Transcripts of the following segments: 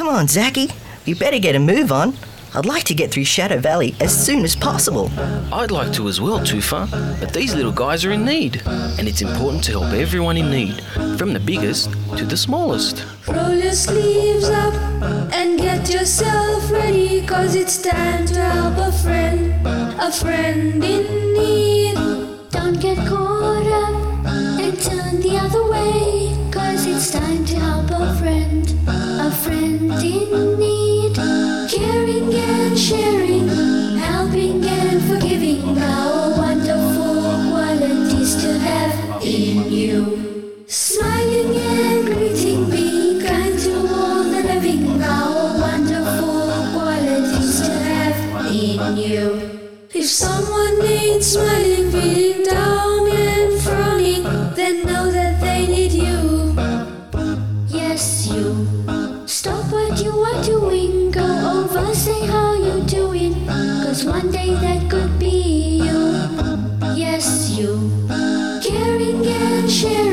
Come on, Zaky. We better get a move on. I'd like to get through Shadow Valley as soon as possible. I'd like to as well, Tufa, but these little guys are in need, and it's important to help everyone in need, from the biggest to the smallest. Roll your sleeves up and get yourself ready, cause it's time to help a friend, a friend in need. If someone needs smiling, feeling Stop what you are doing. Go over, say how you doing. Cause one day that could be you. Yes, you. Caring and sharing,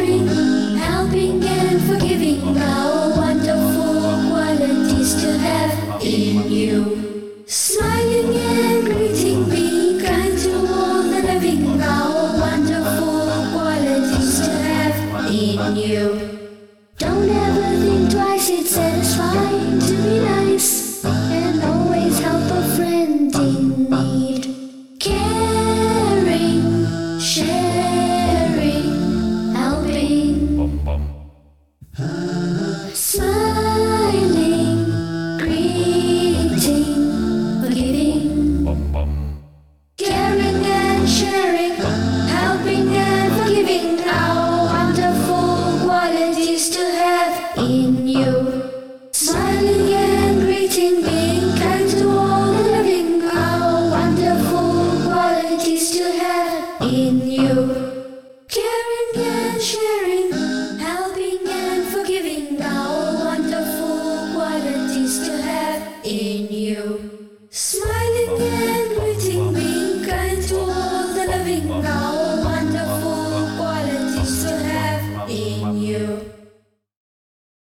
sharing.